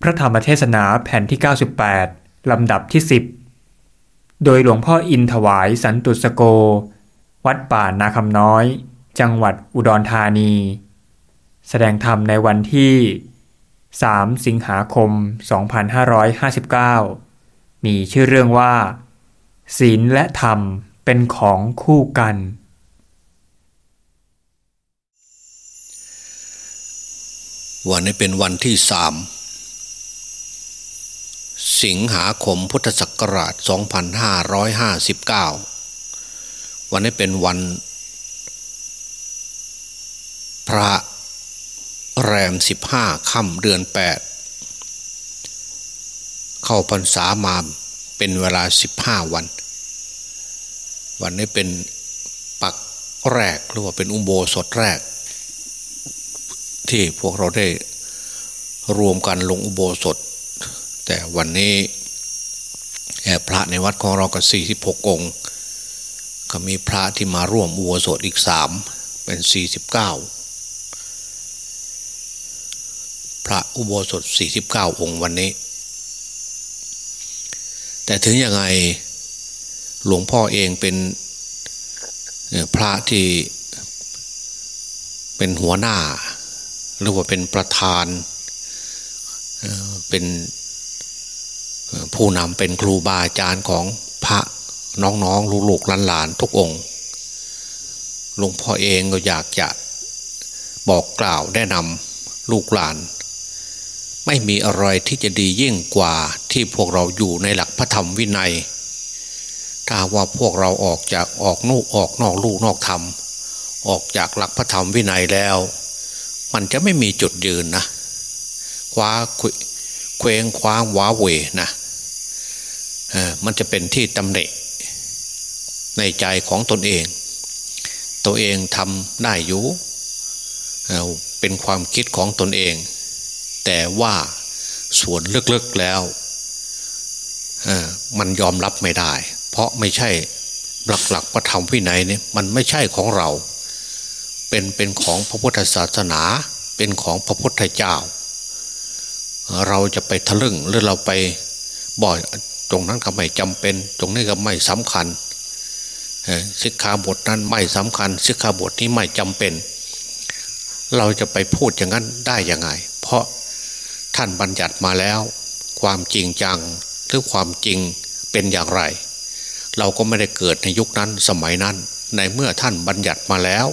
พระธรรมเทศนาแผ่นที่ 98 ลำดับที่ 10 โดยหลวงพ่ออินถวายสันตุสโก วัดป่านาคำน้อย จังหวัดอุดรธานี แสดงธรรมในวันที่ 3 สิงหาคม 2559 มีชื่อเรื่องว่า ศีลและธรรมเป็นของคู่กัน วันนี้เป็นวันที่สาม สิงหาคมพุทธศักราช 2559 วันนี้เป็นวัน พระแรม 15ค่ำเดือน 8 เข้าพรรษามาเป็นเวลา 15 วัน วันนี้เป็นปักแรกหรือว่าเป็นอุโบสถแรก ที่พวกเราได้รวมกันลงอุโบสถ แต่วันนี้พระในวัดของเราก็สี่สิบหกองค์ ก็มีพระที่มาร่วมอุโบสถอีกสามเป็นสี่สิบเก้าพระอุโบสถสี่สิบเก้าองค์วันนี้ แต่ถึงยังไงหลวงพ่อเองเป็นพระที่เป็นหัวหน้า หรือว่าเป็นประธานเป็น ผู้นำเป็นครูบาอาจารย์ของพระน้องๆลูกๆหลานๆทุกองค์หลวงพ่อเองก็อยากจะบอกกล่าวแนะนำลูกหลาน ไม่มีอะไรที่จะดียิ่งกว่าที่พวกเราอยู่ในหลักพระธรรมวินัย ถ้าว่าพวกเราออกจากออกนูออกนอกลูกนอกธรรม ออกจากหลักพระธรรมวินัยแล้ว มันจะไม่มีจุดยืนนะคว้า เคว้งคว้างว้าเวนะมันจะเป็นที่ตำหนิในใจของตนเอง ตัวเองทำได้อยู่เป็นความคิดของตนเอง แต่ว่าส่วนลึกๆแล้วมันยอมรับไม่ได้ เพราะไม่ใช่หลักๆพระธรรมวินัยเนี่ยมันไม่ใช่ของเรา เป็นเป็นของพระพุทธศาสนา เป็นของพระพุทธเจ้า เราจะไปทะลึ่งหรือเราไปบ่อยตรงนั้นก็ไม่จำเป็น ตรงนี้ก็ไม่สำคัญสิกขาบทนั้นไม่สำคัญสิกขาบทนี้ไม่จำเป็น เราจะไปพูดอย่างนั้นได้ยังไง เพราะท่านบัญญัติมาแล้ว ความจริงจังหรือความจริงเป็นอย่างไร เราก็ไม่ได้เกิดในยุคนั้นสมัยนั้น ในเมื่อท่านบัญญัติมาแล้ว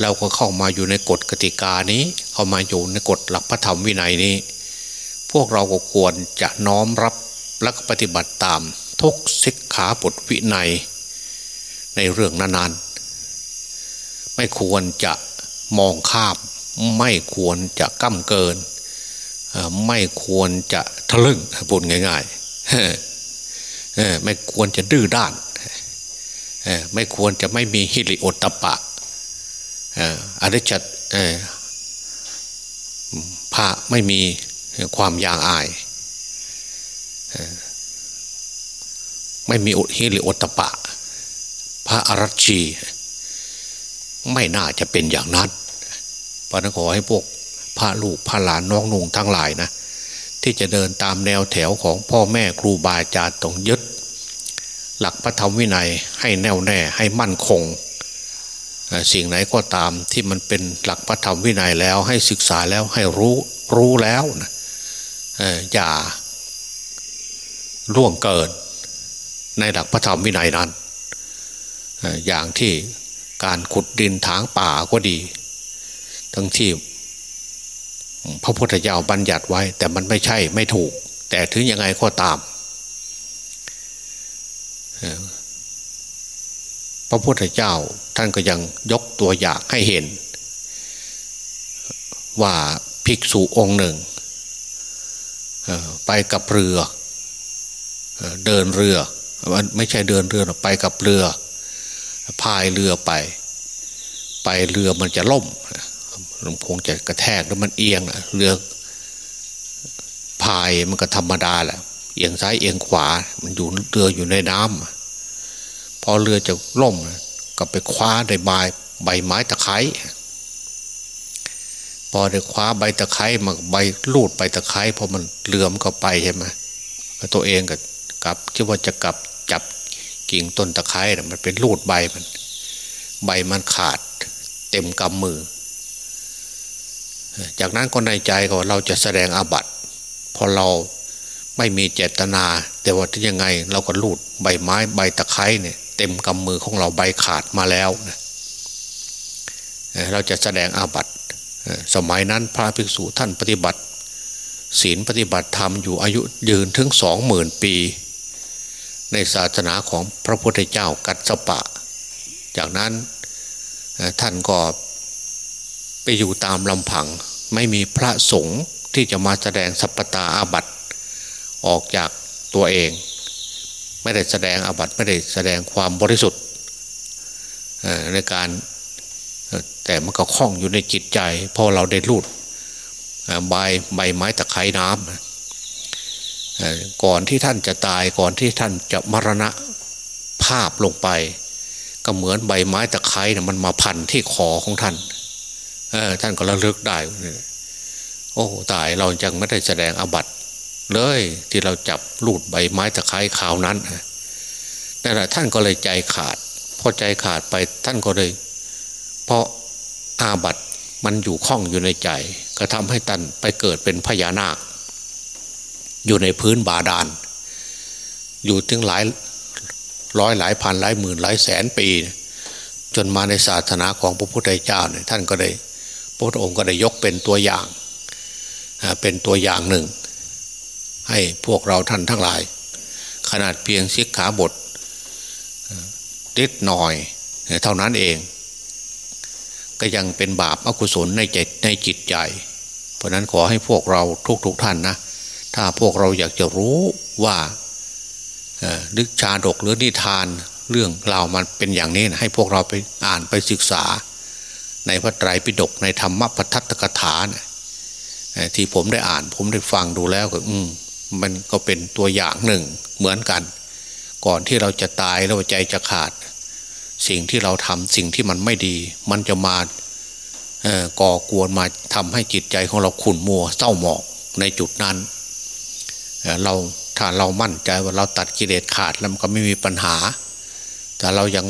เราก็เข้ามาอยู่ในกฎกติกานี้ เข้ามาอยู่ในกฎหลักพระธรรมวินัยนี้ วกเราก็ควรจะน้อมรับและปฏิบัติตามทุกสิกขาบทวินัย ในเรื่องนั้นๆ ไม่ควรจะมองข้ามไม่ควรจะก้าเกิน ไม่ควรจะทะลึ่งพูดง่ายๆไม่ควรจะดื้อด้าน ไม่ควรจะไม่มีฮิริโอตปะอันนี้จะพระไม่มี ความยางอาย ไม่มีอุฮิริโอตปะ พระอรัชี ไม่น่าจะเป็นอย่างนั้นพระนขอให้พวกพระลูกพระหลานน้องนุ่งทั้งหลายนะ ที่จะเดินตามแนวแถวของพ่อแม่ครูบาอาจารย์ต้องยึด หลักพระธรรมวินัยให้แน่วแน่ให้มั่นคงสิ่งไหนก็ตามที่มันเป็นหลักพระธรรมวินัยแล้วให้ศึกษาแล้วให้รู้รู้แล้วนะ อย่าล่วงเกินในหลักพระธรรมวินัยนั้น อย่างที่การขุดดินถางป่าก็ดี ทั้งที่พระพุทธเจ้าบัญญัติไว้ แต่มันไม่ใช่ไม่ถูก แต่ถึงยังไงก็ตาม พระพุทธเจ้าท่านก็ยังยกตัวอย่างให้เห็น ว่าภิกษุองค์หนึ่ง ไปกับเรือเดินเรือไม่ใช่เดินเรือไปกับเรือ พายเรือไป ไปเรือมันจะล่มคงจะกระแทกแล้วมันเอียงเรือพายมันก็ธรรมดาแหละเอียงซ้ายเอียงขวา มันอยู่เรืออยู่ในน้ำพอเรือจะล่มก็ไปคว้าได้ใบใบไม้ตะไคร้ อพอได้คว้าใบตะไคร้มาใบลูดใบตะไคร้พอมันเหลื่อมก็ไปใช่ไหมตัวเองก็กลับคิดว่าจะกลับจับกิ่งต้นตะไคร้มันเป็นลูดใบมัน ใบมันขาด เต็มกำมือ จากนั้นก็ในใจก็ว่าเราจะแสดงอาบัติพอเราไม่มีเจตนา แต่ว่าที่ยังไงเราก็ลูดใบไม้ใบตะไคร้เนี่ยเต็มกำมือของเราใบขาดมาแล้วนะเราจะแสดงอาบัติ สมัยนั้นพระภิกษุท่านปฏิบัติ ศีลปฏิบัติธรรมอยู่อายุยืนถึงสองหมื่นปี ในศาสนาของพระพุทธเจ้ากัสปะ จากนั้นท่านก็ไปอยู่ตามลำพังไม่มีพระสงฆ์ที่จะมาแสดงสัพตาอาบัติออกจากตัวเอง ไม่ได้แสดงอาบัติไม่ได้แสดงความบริสุทธิ์ในการ แต่มันก็คล้องอยู่ในจิตใจ พอเราได้รูดใบใบไม้ตะไคร้น้ำก่อนที่ท่านจะตายก่อนที่ท่านจะมรณะภาพลงไป ก็เหมือนใบไม้ตะไคร้นะมันมาพันที่คอของท่านท่านก็ระลึกได้โอ้ตายเราจังไม่ได้แสดงอาบัตเลยที่เราจับลูดใบไม้ตะไคร้ข่าวนั้นนั่นแหละท่านก็เลยใจขาด พอใจขาดไปท่านก็เลย เพราะอาบัตมันอยู่ข้องอยู่ในใจ ก็ทำให้ตันไปเกิดเป็นพญานาค อยู่ในพื้นบาดาล อยู่ถึงหลายร้อยหลายพันหลายหมื่นหลายแสนปี จนมาในศาสนาของพระพุทธเจ้าเนี่ยท่านก็ได้พระองค์ก็ได้ยกเป็นตัวอย่าง เป็นตัวอย่างหนึ่ง ให้พวกเราท่านทั้งหลาย ขนาดเพียงสิกขาบทติดหน่อยเท่านั้นเอง ก็ยังเป็นบาปอกุศลในใจในจิตใจ เพราะนั้นขอให้พวกเราทุกๆทท่านนะ ถ้าพวกเราอยากจะรู้ว่าลึกชาดกหรือนิทานเรื่องเรามันเป็นอย่างนี้นะให้พวกเราไปอ่านไปศึกษา ในพระไตรปิฎกในธรรมปทัตกถานะที่ผมได้อ่านผมได้ฟังดูแล้วก็อืมมันก็เป็นตัวอย่างหนึ่งเหมือนกัน ก่อนที่เราจะตายแล้วใจจะขาด สิ่งที่เราทำสิ่งที่มันไม่ดี มันจะมาก่อกวนมาทำให้จิตใจของเราขุ่นมัวเศร้าหมองในจุดนั้นเราถ้าเรามั่นใจว่าเราตัดกิเลสขาดแล้วมันก็ไม่มีปัญหา แต่เรายัง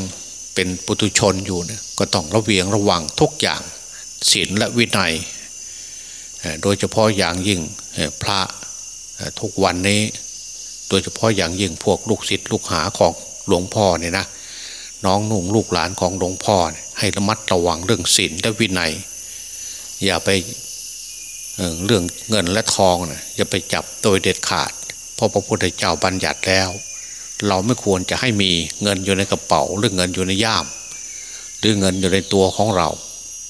เป็นปุถุชนอยู่เนี่ยก็ต้องระเวียงระวังทุกอย่างศีลและวินัย โดยเฉพาะอย่างยิ่งพระทุกวันนี้ โดยเฉพาะอย่างยิ่งพวกลูกศิษย์ลูกหาของหลวงพ่อเนี่ยนะ น้องนุ่งลูกหลานของหลวงพ่อให้ระมัดระวังเรื่องศีลและวินัย อย่าไปเรื่องเงินและทองนะอย่าไปจับโดยเด็ดขาด เพราะพระพุทธเจ้าบัญญัติแล้ว เราไม่ควรจะให้มีเงินอยู่ในกระเป๋า หรือเงินอยู่ในย่าม หรือเงินอยู่ในตัวของเรา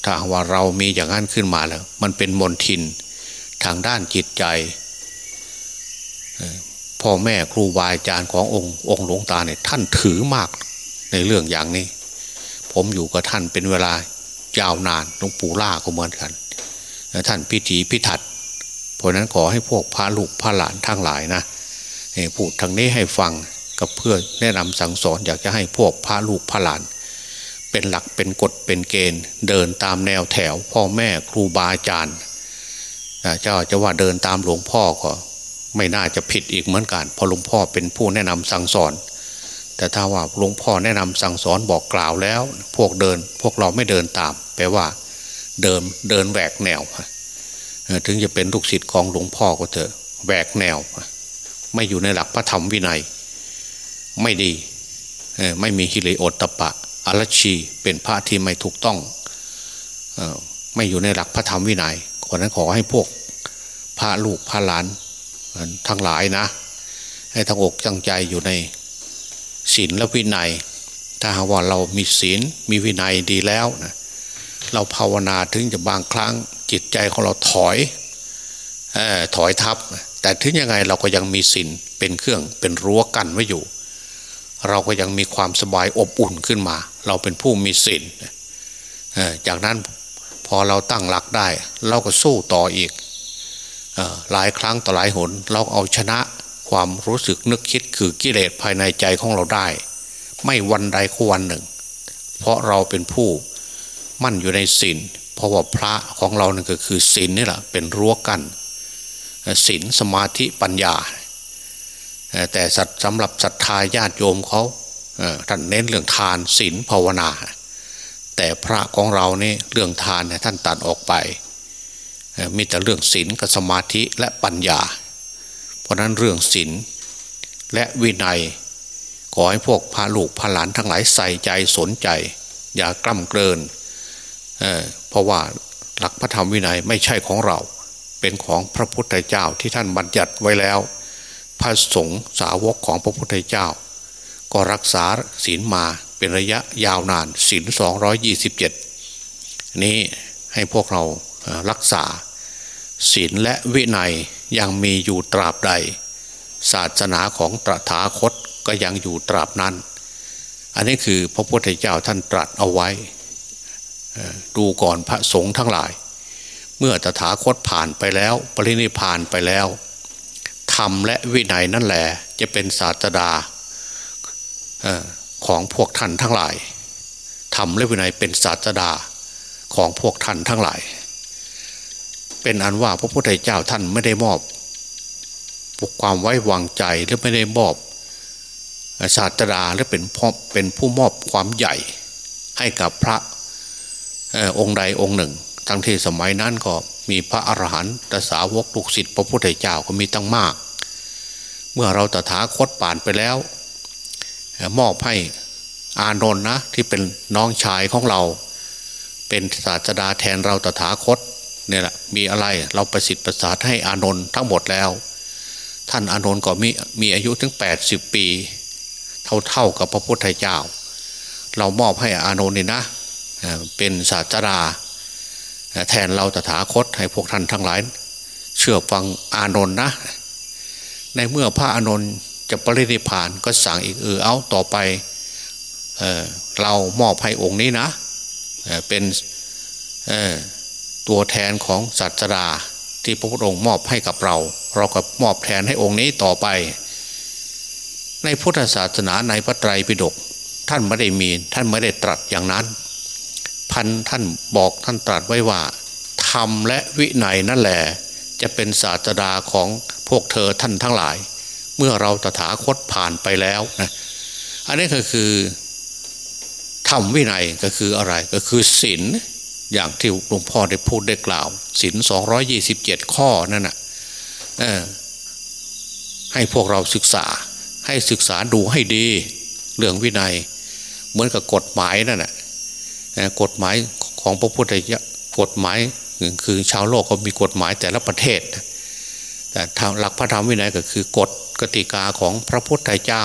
ถ้าว่าเรามีอย่างนั้นขึ้นมาแล้ว มันเป็นมลทินทางด้านจิตใจพ่อแม่ครูบาอาจารย์ขององค์องค์หลวงตาเนี่ยท่านถือมาก ในเรื่องอย่างนี้ ผมอยู่กับท่านเป็นเวลายาวนานหลวงปู่ล่าก็เหมือนกัน ท่านพิธีพิถัดเพราะนั้นขอให้พวกพระลูกพระหลานทั้งหลายนะพูดทางนี้ให้ฟังกับเพื่อแนะนำสั่งสอนอยากจะให้พวกพระลูกพระหลาน เป็นหลักเป็นกฎเป็นเกณฑ์ เดินตามแนวแถว พ่อแม่ครูบาอาจารย์เจ้าจะว่าเดินตามหลวงพ่อก็ไม่น่าจะผิดอีกเหมือนกันเพราะหลวงพ่อเป็นผู้แนะนำสั่งสอน แต่ถ้าว่าหลวงพ่อแนะนำสั่งสอนบอกกล่าวแล้ว พวกเดินพวกเราไม่เดินตาม แปลว่าเดินเดินแหวกแนว ถึงจะเป็นลูกศิษย์ของหลวงพ่อก็เถอะแหวกแนว ไม่อยู่ในหลักพระธรรมวินัย ไม่ดีไม่มีฮิริโอตตปะอรชีเป็นพระที่ไม่ถูกต้องไม่อยู่ในหลักพระธรรมวินัยคนนั้นขอให้พวกพระลูกพระหลานทั้งหลายนะ ให้ทั้งอกตั้งใจอยู่ใน ศีลและวินัย ถ้าหากว่าเรามีศีลมีวินัยดีแล้วนะเราภาวนาถึงจะบางครั้งจิตใจของเราถอยอถอยทับ แต่ถึงยังไงเราก็ยังมีศีลเป็นเครื่องเป็นรั้วกันไว้อยู่ เราก็ยังมีความสบายอบอุ่นขึ้นมา เราเป็นผู้มีศีลจากนั้นพอเราตั้งหลักได้ เราก็สู้ต่ออีกหลายครั้งต่อหลายหน เราเอาชนะ ความรู้สึกนึกคิดคือกิเลสภายในใจของเราได้ ไม่วันใดก็วันหนึ่ง เพราะเราเป็นผู้มั่นอยู่ในศีลเพราะว่าพระของเราเนี่ยก็คือศีลนี่แหละเป็นรั้วกันศีลสมาธิปัญญา แต่สำหรับศรัทธาญาติโยมเขาท่านเน้นเรื่องทานศีลภาวนา แต่พระของเราเนี่เรื่องทานเนี่ยท่านตัดออกไป มีแต่เรื่องศีลกับสมาธิและปัญญา เพราะนั้นเรื่องศีลและวินัย ขอให้พวกพาลูกพาหลานทั้งหลายใส่ใจสนใจ อย่ากล้ำเกินเเพราะว่าหลักพระธรรมวินัยไม่ใช่ของเรา เป็นของพระพุทธเจ้าที่ท่านบัญญัติไว้แล้ว พระสงฆ์สาวกของพระพุทธเจ้า ก็รักษาศีลมาเป็นระยะยาวนานศีลสองยี่สิบเจ็ดนี้ให้พวกเรารักษา ศีลและวินัยยังมีอยู่ตราบใด ศาสนาของตถาคตก็ยังอยู่ตราบนั้น อันนี้คือพระพุทธเจ้าท่านตรัสเอาไว้ ดูก่อนพระสงฆ์ทั้งหลาย เมื่อตถาคตผ่านไปแล้ว ปรินิพานไปแล้วธรรมและวินัยนั่นแหละจะเป็นศาสดาของพวกท่านทั้งหลายธรรมและวินัยเป็นศาสดาของพวกท่านทั้งหลาย เป็นอันว่าพระพุทธเจ้าท่านไม่ได้มอบความไว้วางใจหรือไม่ได้มอบศาสดาและเป็นเป็นผู้มอบความใหญ่ให้กับพระองค์ใดองค์หนึ่ง ทั้งที่สมัยนั้นก็มีพระอรหันตสาวกลูกศิษย์พระพุทธเจ้าก็มีตั้งมาก เมื่อเราตถาคตป่านไปแล้ว มอบให้อานนท์นะที่เป็นน้องชายของเรา เป็นศาสดาแทนเราตถาคต เนี่ยแหละมีอะไรเราประสิทธิ์ประสาทให้อานนท์ทั้งหมดแล้ว ท่านอานนท์ก็มีมีอายุถึง 80 ปี เท่าเท่ากับพระพุทธเจ้า เรามอบให้อานนท์นี่นะเป็นศาสดาแทนเราตถาคตให้พวกท่านทั้งหลาย เชื่อฟังอานนท์นะ ในเมื่อพระอานนท์จะปรินิพานก็สั่งอีกเออเอาต่อไปเเรามอบให้องค์นี้นะเเป็น ตัวแทนของศาสดาที่พระพุทธองค์มอบให้กับเรา เราก็มอบแทนให้องค์นี้ต่อไป ในพุทธศาสนาในพระไตรปิฎกท่านไม่ได้มีท่านไม่ได้ตรัสอย่างนั้น พันท่านบอกท่านตรัสไว้ว่าธรรมและวินัยนั่นแหละจะเป็นศาสดาของพวกเธอท่านทั้งหลาย เมื่อเราตถาคตผ่านไปแล้วนะอันนี้ก็คือธรรมวินัยก็คืออะไรก็คือศีล อย่างที่หลวงพ่อได้พูดได้กล่าวศีลสองร้อยี่สิบเจ็ดข้อนั่นนะให้พวกเราศึกษา ให้ศึกษาดูให้ดี เรื่องวินัย เหมือนกับกฎหมายนั่นแหะกฎหมายของพระพุทธเจ้ากฎหมายคือชาวโลกก็มีกฎหมายแต่ละประเทศ แต่ทางหลักพระธรรมวินัยก็คือกฎกติกาของพระพุทธเจ้า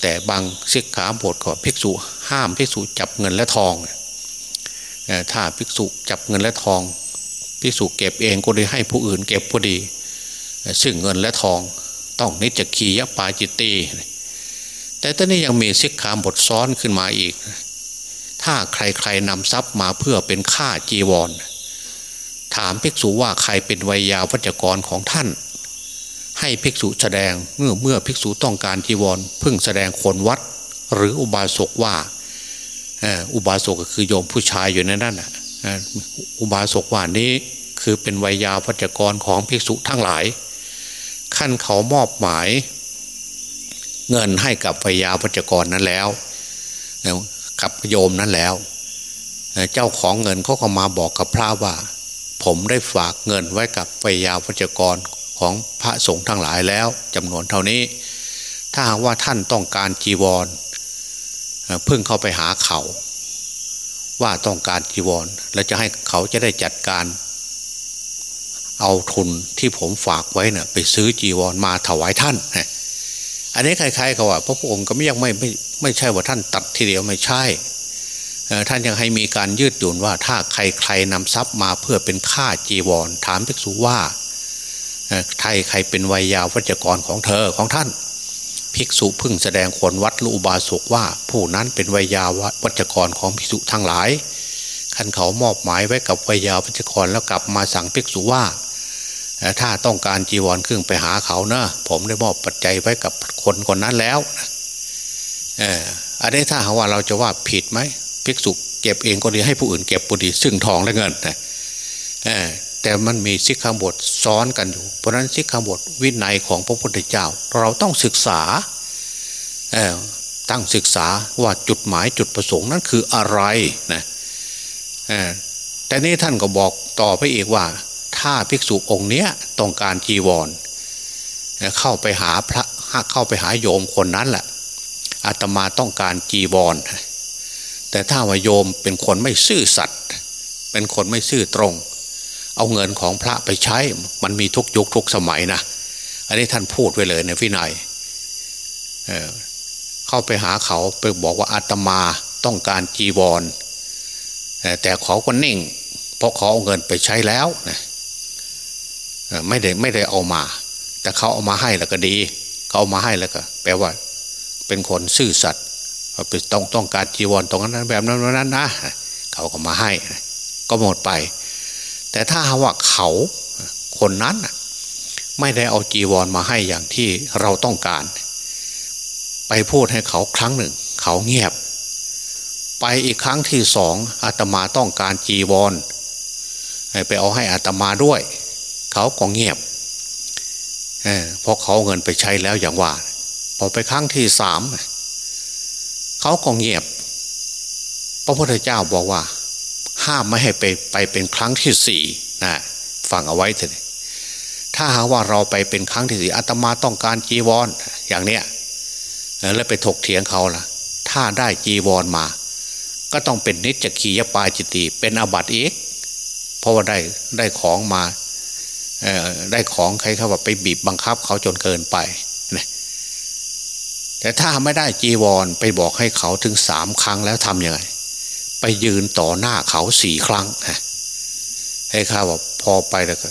แต่บางเสกขาบทก็ภิกษุห้ามภิกษุจับเงินและทอง ถ้าภิกษุจับเงินและทองภิกษุเก็บเองก็ด้ให้ผู้อื่นเก็บพอดี ซึ่งเงินและทองต้องนิจคียปาจิตตีแต่ตอนนี้ยังมีสิกขาบทซ้อนขึ้นมาอีก ถ้าใครๆนำทรัพย์มาเพื่อเป็นค่าจีวร ถามภิกษุว่าใครเป็นวิยาวัจกรของท่าน ให้ภิกษุแสดงเมื่อเมื่อภิกษุต้องการจีวร พึ่งแสดงคนวัด หรืออุบาสกว่า อุบาสกก็คือโยมผู้ชายอยู่ในนั้นอุบาสกว่านี้คือเป็นวิยาวัจกรของภิกษุทั้งหลาย ขั้นเขามอบหมาย เงินให้กับวิยาวัจกรนั้นแล้วกับโยมนั้นแล้ว เจ้าของเงินเขาก็มาบอกกับพระว่า ผมได้ฝากเงินไว้กับไยาวัจกรของพระสงฆ์ทั้งหลายแล้วจำนวนเท่านี้ ถ้าว่าท่านต้องการจีวร เพึ่งเข้าไปหาเขา ว่าต้องการจีวร แล้วจะให้เขาจะได้จัดการ เอาทุนที่ผมฝากไว้เนะ่ยไปซื้อจีวรมาถวายท่านอันนี้ใครๆก็ว่าพระพุทธองค์ก็ไม่ยังไม่ไม่ไม่ใช่ว่าท่านตัดทีเดียวไม่ใช่ท่านยังให้มีการยืดหยุ่นว่าถ้าใครใครนำทรัพย์มาเพื่อเป็นค่าจีวร ถามภิกษุว่าใครใครเป็นวัยยาวัจกรของเธอของท่าน ภิกษุพึ่งแสดงคนวัดลูบาสกว่า ผู้นั้นเป็นวัยาวัจกรของภิกษุทั้งหลายขันเขามอบหมายไว้กับวัยยาวัจกรแล้วกลับมาสั่งภิกษุว่า ถ้าต้องการจีวรเครื่องไปหาเขาเนะผมได้มอบปัจจัยไว้กับคนคนนั้นแล้วเอออันนี้ถ้าหาว่าเราจะว่าผิดไหมภิกษุเก็บเองก็ดีให้ผู้อื่นเก็บก็ดีซึ่งทองและเงินนะ แต่มันมีสิกขาบทซ้อนกันอยู่ เพราะนั้นสิกขาบทวินัยของพระพุทธเจ้า เราต้องศึกษาตั้งศึกษาว่าจุดหมายจุดประสงค์นั้นคืออะไรนะแต่นี้ท่านก็บอกต่อไปอีกว่า ถ้าภิกษุองค์เนี้ยต้องการจีวร เข้าไปหาพระเข้าไปหาโยมคนนั้นแหละอาตมาต้องการจีวร แต่ถ้าว่าโยมเป็นคนไม่ซื่อสัตย์เป็นคนไม่ซื่อตรง เอาเงินของพระไปใช้ มันมีทุกยุคทุกสมัยนะอันนี้ท่านพูดไว้เลยในวินัยเเข้าไปหาเขาไปบอกว่าอาตมาต้องการจีวรแต่เขาก็นิ่ง เพราะเขาเอาเงินไปใช้แล้วนะไม่ได้ไม่ได้เอามา แต่เขาเอามาให้แล้วก็ดี เขาเอามาให้แล้วก็ แปลว่า เป็นคนซื่อสัตย์ไปต้องต้องการจีวรตรงนั้นแบบนั้นนั้นนะเขาก็มาให้ ก็หมดไป แต่ถ้าว่าเขาคนนั้นไม่ได้เอาจีวรมาให้อย่างที่เราต้องการ ไปพูดให้เขาครั้งหนึ่ง เขาเงียบ ไปอีกครั้งที่สองอาตมาต้องการจีวรไปเอาให้อาตมาด้วย เขาก็เงียบเพราะเขาเงินไปใช้แล้วอย่างว่าพอไปครั้งที่สามเขาก็เงียบ พระพุทธเจ้าบอกว่า ห้ามไม่ให้ไปไปเป็นครั้งที่สี่นะฟังเอาไว้เถอะถ้าหาว่าเราไปเป็นครั้งที่สี่อาตมาต้องการจีวรอย่างเนี้ยแล้วไปถกเถียงเขาล่ะ ถ้าได้จีวรมา ก็ต้องเป็นนิจขียปาจิตี เป็นอบัติเอกเพราะว่าได้ได้ของมาได้ของใครเขาว่าไปบีบบังคับเขาจนเกินไปแต่ถ้าไม่ได้จีวรไปบอกให้เขาถึงสามครั้งแล้วทำยังไง ไปยืนต่อหน้าเขาสี่ครั้งให้ข้าว่าพอไปแล้วก็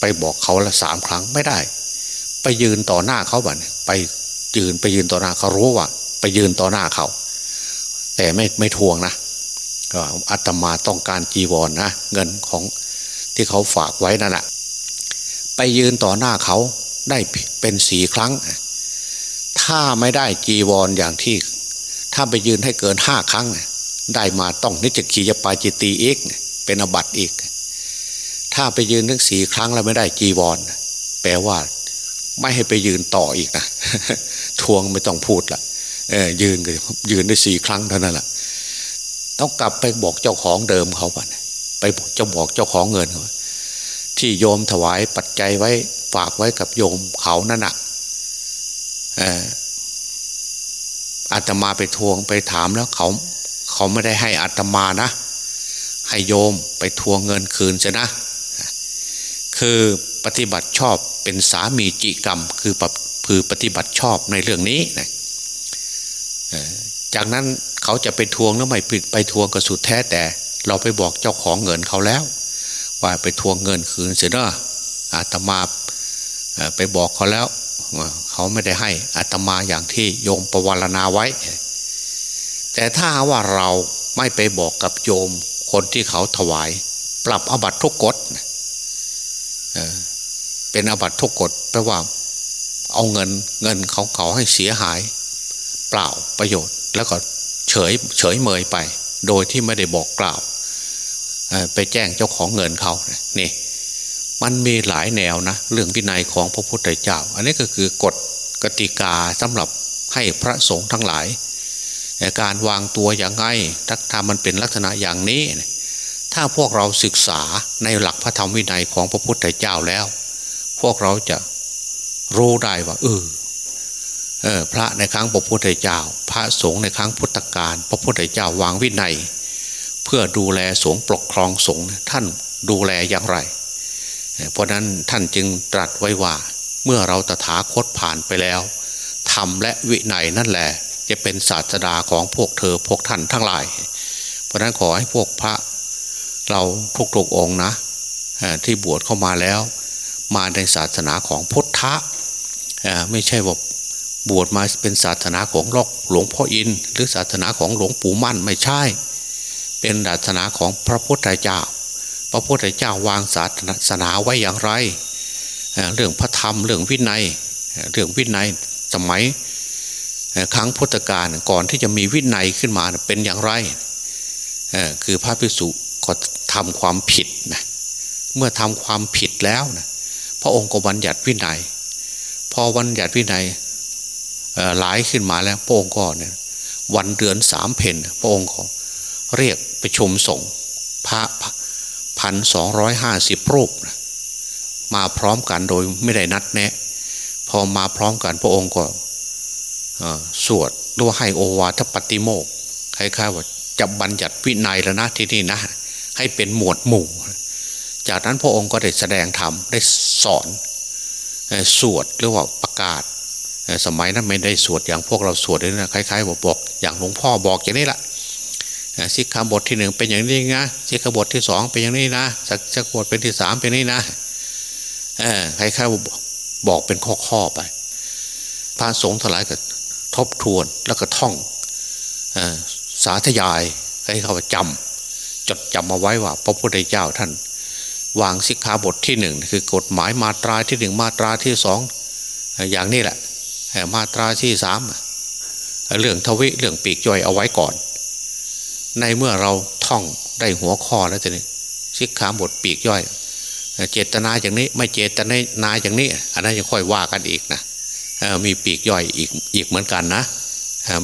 ไปบอกเขาละสามครั้งไม่ได้ ไปยืนต่อหน้าเขาบ่นไปยืนไปยืนต่อหน้าเขารู้ว่า ไปยืนต่อหน้าเขา แต่ไม่ไม่ทวงนะก็อัตมาต้องการจีวรนนะเงินของที่เขาฝากไว้นั่นแหละไปยืนต่อหน้าเขาได้เป็นสีครั้ง ถ้าไม่ได้จีวรออย่างที่ ถ้าไปยืนให้เกินห้าครั้ง ได้มาต้องนิจขียปาจิตีอีก เป็นอบัตอีก ถ้าไปยืนทั้งสี่ครั้งแล้วไม่ได้จีวร แปลว่า ไม่ให้ไปยืนต่ออีกนะทวงไม่ต้องพูดละเออยืนก็ยืนได้สี่ครั้งเท่านั้นแหละต้องกลับไปบอกเจ้าของเดิมเขาไปไปจะบอกเจ้าของเงินเขาที่โยมถวายปัจจัยไว้ฝากไว้กับโยมเขานั่นน่ะอาตมาไปทวงไปถามแล้วเขา เขาไม่ได้ให้อาตมานะ ให้โยมไปทวงเงินคืนจะนะ คือปฏิบัติชอบเป็นสามีจิกรรม คือคือปฏิบัติชอบในเรื่องนี้นะจากนั้นเขาจะไปทวงแล้วไม่ปิดไปทวงก็สุดแท้แต่ เราไปบอกเจ้าของเงินเขาแล้ว ว่าไปทวงเงินคืนเสียนะอาตมาไปบอกเขาแล้วเขาไม่ได้ให้อาตมาอย่างที่โยมประวรณาไว้ แต่ถ้าว่าเราไม่ไปบอกกับโยมคนที่เขาถวาย ปรับอบัตทุกกฎเป็นอบัตทุกกฎแปลว่า เอาเงินเงินของเขาให้เสียหาย เปล่าประโยชน์ แล้วก็เฉยเฉยเมยไป โดยที่ไม่ได้บอกกล่าวไปแจ้งเจ้าของเงินเขานี่มันมีหลายแนวนะเรื่องวินัยของพระพุทธเจ้า อันนี้ก็คือกฎกติกาสำหรับให้พระสงฆ์ทั้งหลาย การวางตัวอย่างไงถ้ามันเป็นลักษณะอย่างนี้ ถ้าพวกเราศึกษาในหลักพระธรรมวินัยของพระพุทธเจ้าแล้ว พวกเราจะรู้ได้ว่าเออเออพระในครั้งพระพุทธเจ้า พระสงฆ์ในครั้งพุทธกาลพระพุทธเจ้าวางวินัย เพื่อดูแลสงฆ์ปกครองสงฆ์ท่านดูแลอย่างไร เพราะนั้นท่านจึงตรัสไว้ว่า เมื่อเราตถาคตผ่านไปแล้วธรรมและวินัยนั่นแหละ จะเป็นศาสดาของพวกเธอพวกท่านทั้งหลาย เพราะนั้นขอให้พวกพระเราทุกๆองนะที่บวชเข้ามาแล้ว มาในศาสนาของพุทธะไม่ใช่ว่าบวชมาเป็นศาสนาของลอกหลวงพ่ออิน หรือศาสนาของหลวงปู่มั่นไม่ใช่ เป็นศาสนาของพระพุทธเจ้า พระพุทธเจ้าวางศาสนาไว้อย่างไร เรื่องพระธรรมเรื่องวินัย เรื่องวินัยสมัย ครั้งพุทธกาลก่อนที่จะมีวินัยขึ้นมาเป็นอย่างไรคือพระภิกษุก็ทำความผิดนะเมื่อทำความผิดแล้วนะพระองค์ก็บัญญัติวินัย พอบัญญัติวินัยหลายขึ้นมาแล้วพระองค์ก็เนี่ยวันเดือนสามเพนพระองค์ก็เรียกไปชมส่งพระพันสองร้อยห้าสิบรูปมาพร้อมกันโดยไม่ได้นัดแนะ พอมาพร้อมกันพระองค์ก็ สวดหรือว่าให้โอวาทปฏิโมกคล้ายๆว่าจะบัญญัติวินัยแล้วนะที่นี่นะ ให้เป็นหมวดหมู่ จากนั้นพระองค์ก็ได้แสดงธรรมได้สอนสวดหรือว่าประกาศ สมัยนั้นไม่ได้สวดอย่างพวกเราสวดเลยนะคล้ายๆบอกบอกอย่างหลวงพ่อบอกอย่างนี้แหละสิกขาบทที่หนึ่งเป็นอย่างนี้นะสิกขาบทที่สองเป็นอย่างนี้นะสักสิกขบทเป็นที่สามเป็นนี้นะคล้ายๆบอกเป็นข้อๆไปพระสงฆ์ทลายก็ ทบทวนแล้วก็ท่องสาธยายให้เขาจำจดจำมาไว้ว่า พระพุทธเจ้าท่าน วางสิกขาบทที่หนึ่งคือกฎหมายมาตราที่หนึ่งมาตราที่สองอย่างนี้แหละมาตราที่สามเรื่องทวิเรื่องปีกย่อยเอาไว้ก่อน ในเมื่อเราท่องได้หัวข้อแล้วจะนี่สิกขาบทปีกย่อย เจตนาอย่างนี้ไม่เจตนาอย่างนี้ อันนั้นยังค่อยว่ากันอีกนะมีปีกย่อยอีก อีกเหมือนกันนะ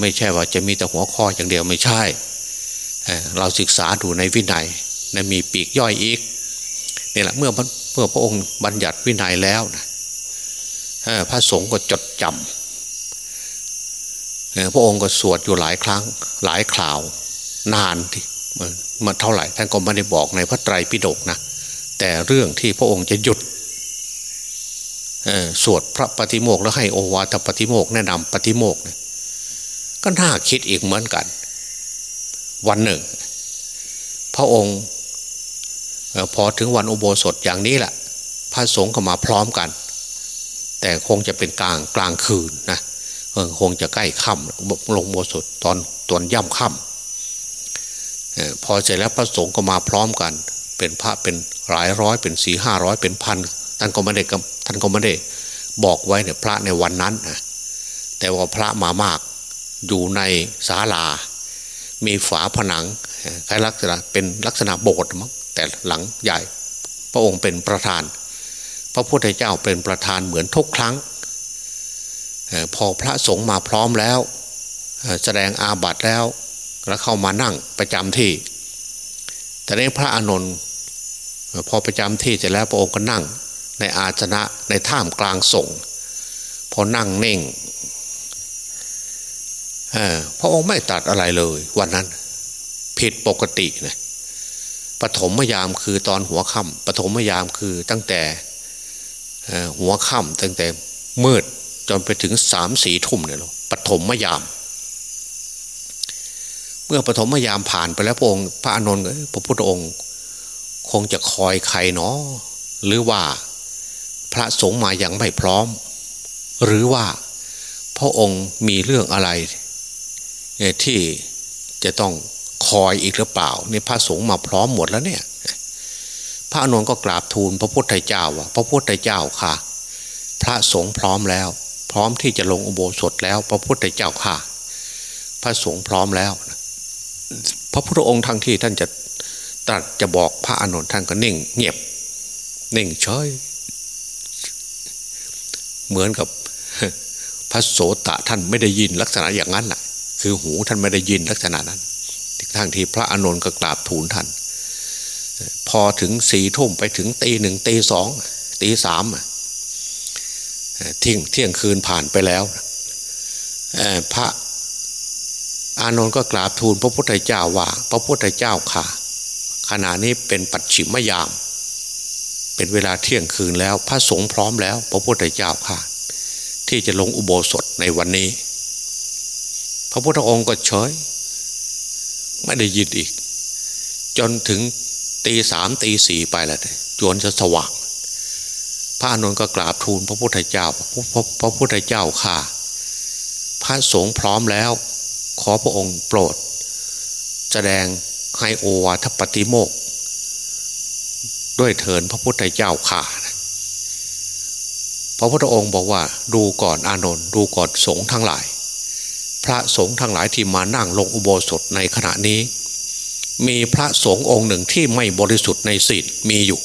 ไม่ใช่ว่าจะมีแต่หัวข้ออย่างเดียวไม่ใช่ เราศึกษาดูในวินัยนมีปีกย่อยอีกนี่แหละเมื่อเมื่อพระองค์บัญญัติวินัยแล้วนะพระสงฆ์ก็จดจำพระองค์ก็สวดอยู่หลายครั้งหลายคราว นานที่มาเท่าไหร่ท่านก็ไม่ได้บอกในพระไตรปิฎกนะแต่เรื่องที่พระองค์จะหยุด สวดพระปฏิโมกแล้วให้โอวาทปฏิโมกแนะนำปฏิโมกเนี่ยก็น่าคิดอีกเหมือนกัน วันหนึ่ง พระองค์พอถึงวันอุโบสถอย่างนี้แหละพระสงฆ์ก็มาพร้อมกัน แต่คงจะเป็นกลางกลางคืนนะคงจะใกล้ค่ำลงโบสถตอนตอนย่ำค่ำพอเสร็จแล้วพระสงฆ์ก็มาพร้อมกัน เป็นพระเป็นหลายร้อยเป็นสี่ห้าร้อยเป็นพันท่านก็ไม่ได้ ท่านก็ไม่ได้บอกไว้เนี่ยพระในวันนั้นนะแต่ว่าพระมามากอยู่ในศาลา มีฝาผนังคล้ายลักษณะเป็นลักษณะโบสถ์มั้งแต่หลังใหญ่ พระองค์เป็นประธาน พระพุทธเจ้าเป็นประธานเหมือนทุกครั้ง พอพระสงฆ์มาพร้อมแล้ว แสดงอาบัติแล้วแล้วเข้ามานั่งประจำที่ แต่ในพระอานนท์พอประจำที่เสร็จแล้วพระองค์ก็นั่ง ในอาชนะในท่ามกลางส่งพอนั่งเน่งพระองค์ไม่ตัดอะไรเลย วันนั้น ผิดปกตินะปฐมยามคือตอนหัวค่ำปฐมยามคือตั้งแต่หัวค่ำตั้งแต่มืดจนไปถึงสามสี่ทุ่มเนี่ยหรอปฐมยาม เมื่อปฐมยามผ่านไปแล้วพระองค์พระอานนท์พระพุทธองค์ คงจะคอยใครเนาะหรือว่า พระสงฆ์มาอย่างไม่พร้อม หรือว่าพระองค์มีเรื่องอะไรที่จะต้องคอยอีกหรือเปล่านี่พระสงฆ์มาพร้อมหมดแล้วเนี่ย พระอนุนก็กราบทูลพระพุทธเจ้าว่าพระพุทธเจ้าค่ะ พระสงฆ์พร้อมแล้ว พร้อมที่จะลงอุโบสถแล้ว พระพุทธเจ้าค่ะ พระสงฆ์พร้อมแล้ว พระพุทธองค์ทั้งที่ท่านจะตรัสจะบอกพระอนุนท่านก็นิ่ง เงียบนิ่งเฉย เหมือนกับพระโสตะท่านไม่ได้ยินลักษณะอย่างนั้นแหละคือหูท่านไม่ได้ยินลักษณะนั้นทั้งที่พระอานนท์ก็กราบทูลท่าน พอถึงสี่ทุ่มไปถึงตีหนึ่งตีสองตีสามเที่ยงเที่ยงคืนผ่านไปแล้วพระอานนท์ก็กราบทูลพระพุทธเจ้าว่า พระพุทธเจ้าค่ะ ขณะนี้เป็นปัจฉิมยาม เป็นเวลาเที่ยงคืนแล้ว พระสงฆ์พร้อมแล้ว พระพุทธเจ้าค่ะ ที่จะลงอุโบสถในวันนี้ พระพุทธองค์ก็เฉย ไม่ได้ยินอีก จนถึงตีสามตีสี่ไปแล้วจวนจะสว่าง พระอนุนก็กราบทูลพระพุทธเจ้าพระพระพุทธเจ้าค่ะ พระสงฆ์พร้อมแล้ว ขอพระองค์โปรด แสดงให้โอวาทปฏิโมก ด้วยเถินพระพุทธเจ้าค่ะพระพุทธองค์บอกว่าดูก่อนอานนท์ดูก่อนสงฆ์ทั้งหลาย พระสงฆ์ทั้งหลายที่มานั่งลงอุโบสถในขณะนี้ มีพระสงฆ์องค์หนึ่งที่ไม่บริสุทธิ์ในศีลมีอยู่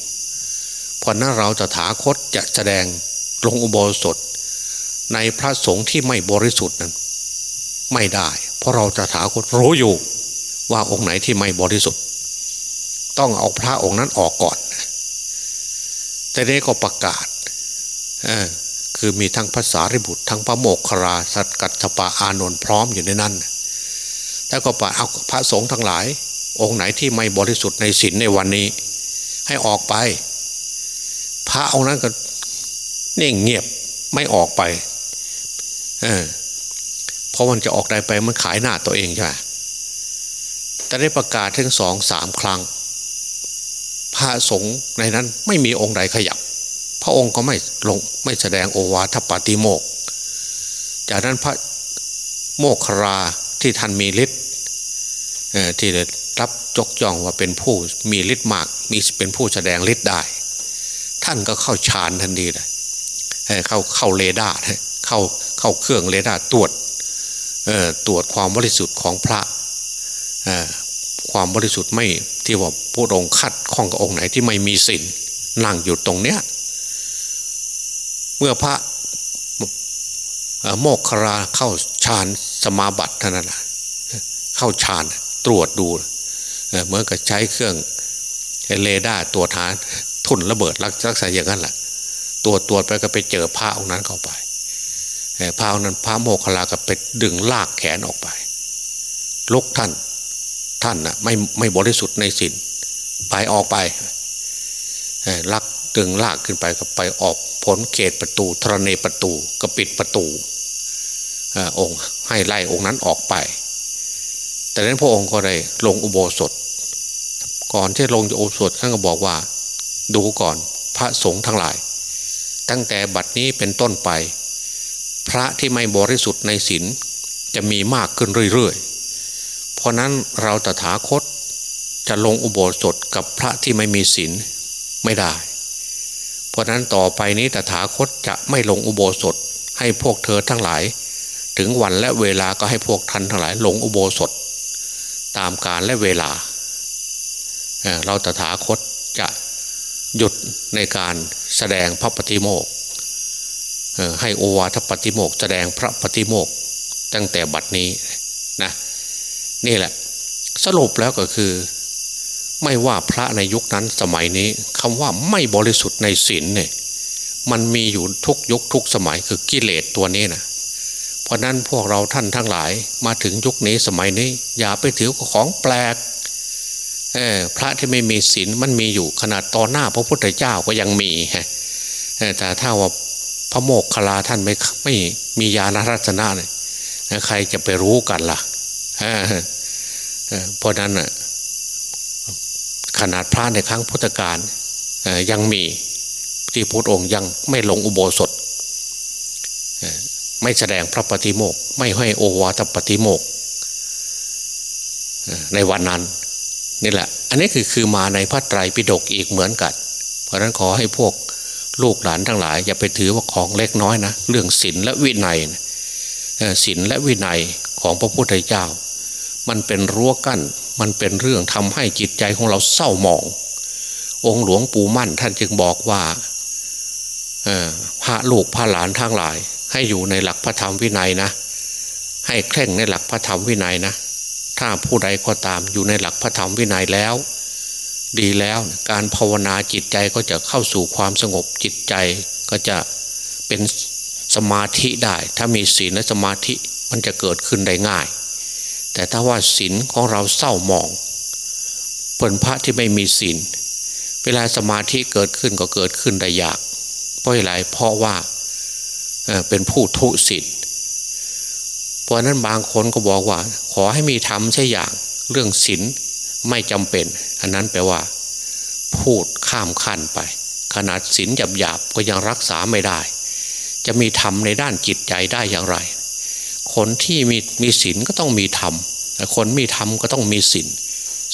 เพราะนั้นเราจะถาคตจะแสดงลงอุโบสถ ในพระสงฆ์ที่ไม่บริสุทธิ์นั้น ไม่ได้ เพราะเราจะถาคตรู้อยู่ว่าองค์ไหนที่ไม่บริสุทธิ์ ต้องเอาพระองค์นั้นออกก่อน แต่นี้ก็ประกาศคือมีทั้งภาษาริบุตร ทั้งพระโมกขราสัตกัตถปาอานนท์พร้อมอยู่ในนั้น แล้วก็ปะเอาพระสงฆ์ทั้งหลาย องค์ไหนที่ไม่บริสุทธิ์ในศีลในวันนี้ ให้ออกไป พระองค์นั้นก็นิ่งเงียบไม่ออกไป เออเพราะมันจะออกได้ไปมันขายหน้าตัวเองใช่ไหมแต่ได้ประกาศถึงสองสามครั้ง พระสงฆ์ในนั้นไม่มีองค์ใดขยับ พระองค์ก็ไม่ลงไม่แสดงโอวาทปาติโมก จากนั้นพระโมกคราที่ท่านมีฤทธิ์ที่ได้รับยกย่องว่าเป็นผู้มีฤทธิ์มากมีเป็นผู้แสดงฤทธิ์ได้ ท่านก็เข้าฌานทันทีเลยเข้าเข้าเรดาร์เข้าเข้าเครื่องเรดาร์ตรวจตรวจความบริสุทธิ์ของพระ ความบริสุทธิ์ไม่ที่ว่าพระองค์ขัดข้องกับองค์ไหนที่ไม่มีศีลนั่งอยู่ตรงเนี้ยเมื่อพระโมคคัลลาน์เข้าฌานสมาบัติเท่านั้นเข้าฌานตรวจดูเหมือนกับใช้เครื่องเรดาร์ตรวจหาทุ่นระเบิดลักษณะอย่างนั้นแหละตรวจตรวจไปก็ไปเจอพระองค์นั้นเข้าไปพระองค์นั้นพระโมคคัลลาก็ไปดึงลากแขนออกไปลุกท่าน ท่านนะไม่ไม่บริสุทธิ์ในศีลไปออกไปลักดึงลากขึ้นไปก็ไปออกผลเขตประตูทรเนประตูก็ปิดประตูองค์ให้ไล่องค์นั้นออกไป แต่นั้นพระองค์ก็ได้ลงอุโบสถ ก่อนที่ลงอุโบสถท่านก็บอกว่า ดูก่อนพระสงฆ์ทั้งหลาย ตั้งแต่บัดนี้เป็นต้นไป พระที่ไม่บริสุทธิ์ในศีลจะมีมากขึ้นเรื่อยๆ เพราะนั้นเราตถาคตจะลงอุโบสถกับพระที่ไม่มีศีลไม่ได้ เพราะนั้นต่อไปนี้ตถาคตจะไม่ลงอุโบสถให้พวกเธอทั้งหลาย ถึงวันและเวลาก็ให้พวกท่านทั้งหลาย ลงอุโบสถ ตามการและเวลา เราตถาคตจะหยุดในการแสดงพระปฏิโมกให้โอวาทปฏิโมกแสดงพระปฏิโมกตั้งแต่บัดนี้นะ นี่แหละ สรุปแล้วก็คือ ไม่ว่าพระในยุคนั้นสมัยนี้คำว่าไม่บริสุทธิ์ในศีลเนี่ยมันมีอยู่ทุกยุคทุกสมัยคือกิเลสตัวนี้นะเพราะนั้นพวกเราท่านทั้งหลายมาถึงยุคนี้สมัยนี้ อย่าไปถือของแปลกพระที่ไม่มีศีลมันมีอยู่ขนาดต่อหน้าพระพุทธเจ้าก็ยังมีแต่ถ้าว่าพระโมกขลาท่านไม่ไม่มีญาณรัตนะเนี่ยใครจะไปรู้กันล่ะ เพราะนั้นขนาดพระในครั้งพุทธกาลยังมีที่พุทธองค์ยังไม่ลงอุโบสถ ไม่แสดงพระปฏิโมกไม่ให้โอวาทปฏิโมกในวันนั้นนี่แหละ อันนี้คือคือมาในพระไตรปิฎกอีกเหมือนกัน เพราะนั้นขอให้พวกลูกหลานทั้งหลาย อย่าไปถือว่าของเล็กน้อยนะ เรื่องศีลและวินัยศีลและวินัยของพระพุทธเจ้า มันเป็นรั้วกั้นมันเป็นเรื่องทำให้จิตใจของเราเศร้าหมอง องค์หลวงปู่มั่นท่านจึงบอกว่าพระลูกพระหลานทั้งหลาย ให้อยู่ในหลักพระธรรมวินัยนะ ให้เคร่งในหลักพระธรรมวินัยนะ ถ้าผู้ใดก็ตามอยู่ในหลักพระธรรมวินัยแล้ว ดีแล้วการภาวนาจิตใจก็จะเข้าสู่ความสงบจิตใจก็จะเป็นสมาธิได้ ถ้ามีศีลและสมาธิมันจะเกิดขึ้นได้ง่าย แต่ถ้าว่าศีลของเราเศร้าหมองเป็นพระที่ไม่มีศีลเวลาสมาธิเกิดขึ้นก็เกิดขึ้นได้ยาก เพราะอะไรเพราะว่าเป็นผู้ทุศีลเพราะนั้นบางคนก็บอกว่า ขอให้มีธรรมใช่อย่างเรื่องศีลไม่จำเป็น อันนั้นแปลว่า พูดข้ามขั้นไป ขนาดศีลหยาบๆก็ยังรักษาไม่ได้ จะมีธรรมในด้านจิตใจได้อย่างไร คนที่มีมีศีลก็ต้องมีธรรมแต่คนมีธรรมก็ต้องมีศีล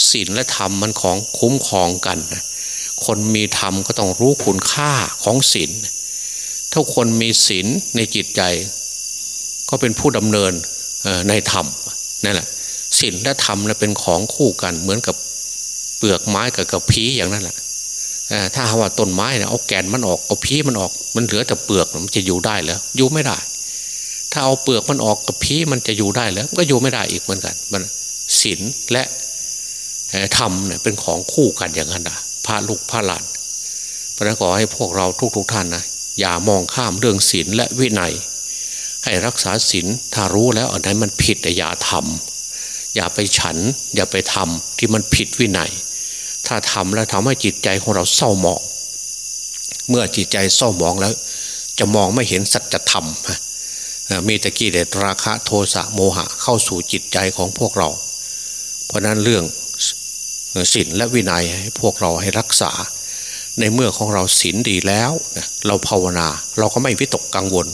ศีลและธรรมมันของคุ้มครองกัน คนมีธรรมก็ต้องรู้คุณค่าของศีลถ้าคนมีศีลในจิตใจ ก็เป็นผู้ดำเนินในธรรมนั่นแหละศีลและธรรมเป็นของคู่กันเหมือนกับเปลือกไม้กับกระพี้อย่างนั้นแหละถ้าว่าต้นไม้เนี่ยเอาแกนมันออกเอาพีมันออก มันเหลือแต่เปลือกมันจะอยู่ได้หรืออยู่ไม่ได้ ถ้าเอาเปลือกมันออกกับพีมันจะอยู่ได้หรอก็อยู่ไม่ได้อีกเหมือนกัน มันศีลและธรรมเนี่ยเป็นของคู่กันอย่างนั้นนะพระลูกพระหลานพระนั้นขอให้พวกเราทุกๆทท่านนะอย่ามองข้ามเรื่องศีลและวินัย ให้รักษาศีลถ้ารู้แล้วอันไหนมันผิดอย่าทำอย่าไปฉัน อย่าไปทำที่มันผิดวินัย ถ้าทำแล้วทำให้จิตใจของเราเศร้าหมอง เมื่อจิตใจเศร้าหมองแล้ว จะมองไม่เห็นสัจธรรม มีตะกี้เดชราคะโทสะโมหะเข้าสู่จิตใจของพวกเรา เพราะนั้นเรื่องศีลและวินัยให้พวกเราให้รักษา ในเมื่อของเราศีลดีแล้ว เราภาวนาเราก็ไม่วิตกกังวล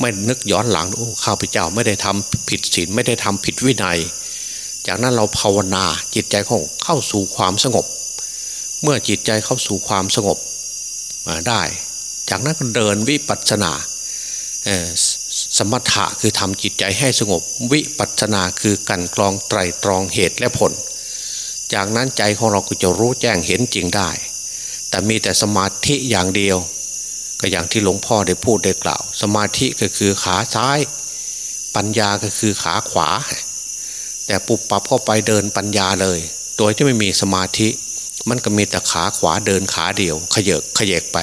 ไม่นึกย้อนหลังโอ้ข้าพเจ้าไม่ได้ทำผิดศีลไม่ได้ทำผิดวินัย จากนั้นเราภาวนาจิตใจของเข้าสู่ความสงบ เมื่อจิตใจเข้าสู่ความสงบได้ จากนั้นก็เดินวิปัสสนา สมถะคือทำจิตใจให้สงบ วิปัสนาคือกันกรองไตรตรองเหตุและผล จากนั้นใจของเราก็จะรู้แจ้งเห็นจริงได้ แต่มีแต่สมาธิอย่างเดียว ก็อย่างที่หลวงพ่อได้พูดได้กล่าว สมาธิก็คือขาซ้าย ปัญญาก็คือขาขวา แต่ปุบปับเข้าไปเดินปัญญาเลย โดยที่ไม่มีสมาธิ มันก็มีแต่ขาขวาเดินขาเดียว ขยเกขยเกไป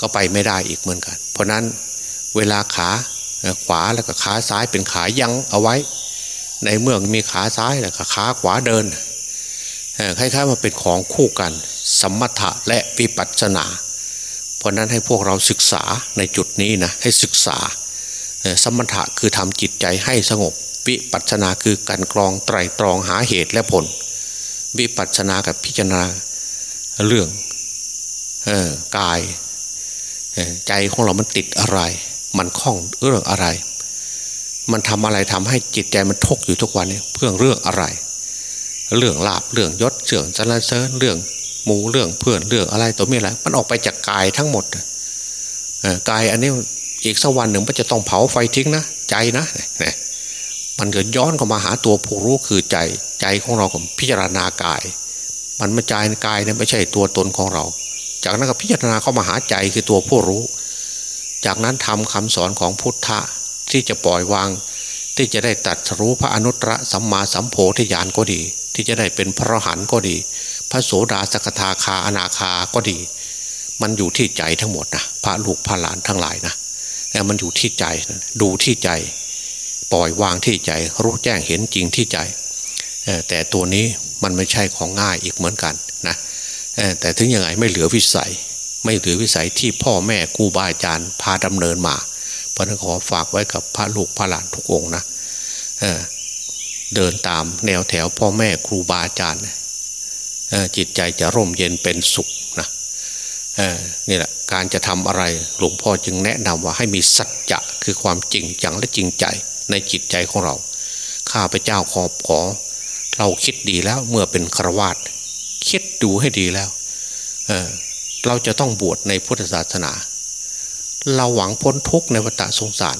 ก็ไปไม่ได้อีกเหมือนกัน เพราะนั้นเวลาขา ขวาแล้วก็ขาซ้ายเป็นขายังเอาไว้ ในเมืองมีขาซ้ายแล้วก็ขาขวาเดินคล้ายๆมาเป็นของคู่กัน สมถะและวิปัสสนา เพราะนั้นให้พวกเราศึกษาในจุดนี้นะให้ศึกษา สมถะคือทำจิตใจให้สงบ วิปัสสนาคือการกรองไตรตรองหาเหตุและผล วิปัสสนากับพิจารณาเรื่องออกาย ใจของเรามันติดอะไร มันคล้องเรื่องอะไร มันทำอะไรทำให้จิตใจมันทุกข์อยู่ทุกวันนี้เพื่อเรื่องอะไร เรื่องลาบเรื่องยศเสื่องสรรเสริญเรื่องหมูเรื่องเพื่อนเรื่องอะไรตัวมีอะไรมันออกไปจากกายทั้งหมดกายอันนี้อีกสักวันหนึ่งมันจะต้องเผาไฟทิ้งนะใจนะเนี่ยมันก็ย้อนเข้ามาหาตัวผู้รู้คือใจใจของเราของพิจารณากาย มันไม่ใจกายเนี่ยไม่ใช่ตัวตนของเรา จากนั้นก็พิจารณาเข้ามาหาใจคือตัวผู้รู้ จากนั้นทำคำสอนของพุทธะที่จะปล่อยวาง ที่จะได้ตัดรู้พระอนุตตรสัมมาสัมโพธิญาณก็ดี ที่จะได้เป็นพระหันก็ดี พระโสดาสกทาคาอนาคาก็ดี มันอยู่ที่ใจทั้งหมดนะพระลูกพระหลานทั้งหลายนะแต่มันอยู่ที่ใจดูที่ใจ ปล่อยวางที่ใจ รู้แจ้งเห็นจริงที่ใจแต่ตัวนี้มันไม่ใช่ของง่ายอีกเหมือนกันนะแต่ถึงยังไงไม่เหลือวิสัย ไม่เหลือวิสัยที่พ่อแม่ครูบาอาจารย์พาดำเนินมา เพราะนั้นขอฝากไว้กับพระลูกพระหลานทุกองนะเดินตามแนวแถวพ่อแม่ครูบาอาจารย์จิตใจจะร่มเย็นเป็นสุขนะนี่แหละการจะทำอะไรหลวงพ่อจึงแนะนำว่าให้มีสัจจะคือความจริงจังและจริงใจในจิตใจของเรา ข้าพเจ้าขอบขอ เราคิดดีแล้วเมื่อเป็นครวาตคิดดูให้ดีแล้ว เราจะต้องบวชในพุทธศาสนา เราหวังพ้นทุกข์ในวัฏสงสาร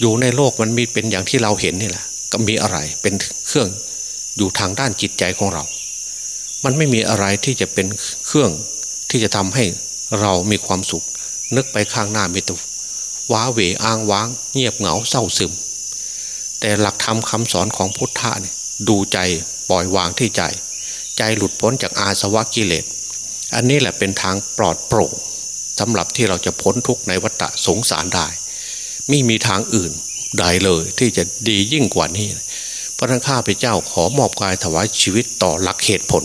อยู่ในโลกมันมีเป็นอย่างที่เราเห็นนี่แหละ ก็มีอะไรเป็นเครื่องอยู่ทางด้านจิตใจของเรา มันไม่มีอะไรที่จะเป็นเครื่องที่จะทำให้เรามีความสุข นึกไปข้างหน้ามีแต่ว้าเหวอ้างว้าง เงียบเหงาเศร้าซึม แต่หลักธรรมคาสอนของพุทธะเนี่ยดูใจปล่อยวางที่ใจ ใจหลุดพ้นจากอาสวะกิเลส อันนี้แหละเป็นทางปลอดโปร่งสำหรับที่เราจะพ้นทุกข์ในวัฏสงสารได้ ไม่มีทางอื่นใดเลยที่จะดียิ่งกว่านี้ พระท่านข้าพเจ้าขอมอบกายถวายชีวิตต่อหลักเหตุผล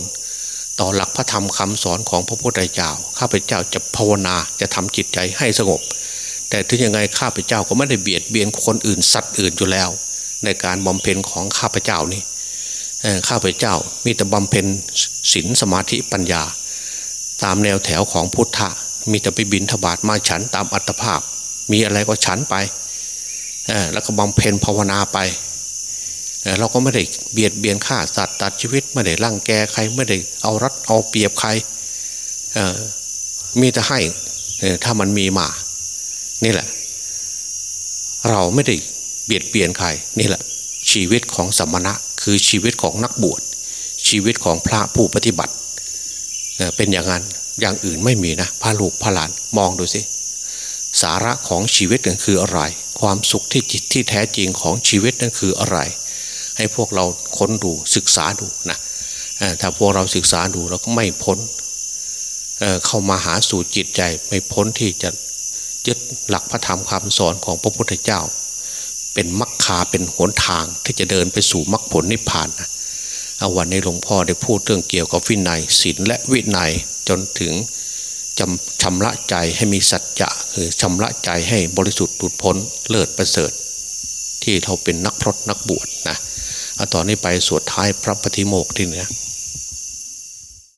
ต่อหลักพระธรรมคำสอนของพระพุทธเจ้า ข้าพเจ้าจะภาวนาจะทำจิตใจให้สงบ แต่ถึงยังไงข้าพเจ้าก็ไม่ได้เบียดเบียนคนอื่นสัตว์อื่นอยู่แล้ว ในการบำเพ็ญของข้าพเจ้านี่ข้าพเจ้ามีแต่บำเพ็ญศีลสมาธิปัญญา ตามแนวแถวของพุทธะมีแต่ไปบินทบาทมาฉันตามอัตภาพ มีอะไรก็ฉันไปแล้วก็บำเพ็ญภาวนาไปเราก็ไม่ได้เบียดเบียนฆ่าสัตว์ตัดชีวิตไม่ได้ลั่งแกใครไม่ได้เอารัดเอาเปรียบใครมีแต่ให้ถ้ามันมีมา นี่แหละ เราไม่ได้เบียดเบียนใคร นี่แหละ ชีวิตของสมณะคือชีวิตของนักบวชชชีวิตของพระผู้ปฏิบัติ เป็นอย่างนั้นอย่างอื่นไม่มีนะพระลูกพระหลานมองดูสิสาระของชีวิตนั่นคืออะไร ความสุขที่จิตที่แท้จริงของชีวิตนั่นคืออะไร ให้พวกเราค้นดูศึกษาดูนะถ้าพวกเราศึกษาดูเราก็ไม่พ้นเเข้ามาหาสู่จิตใจ ไม่พ้นที่จะยึดหลักพระธรรมคำสอนของพระพุทธเจ้า เป็นมรรคาเป็นหนทางที่จะเดินไปสู่มรรคผลนิพพานนะ อวันนี้หลวงพ่อได้พูดเรื่องเกี่ยวกับวินัยศีลและวินัยจนถึงจำชำระใจให้มีสัจจะคือชำระใจให้บริสุทธิ์หลุดพ้นเลิศประเสริฐ ที่เราเป็นนักพรตนักบวชนะเอาตอนนี้ไปสวดท้ายพระปฏิโมกข์ที่เนี่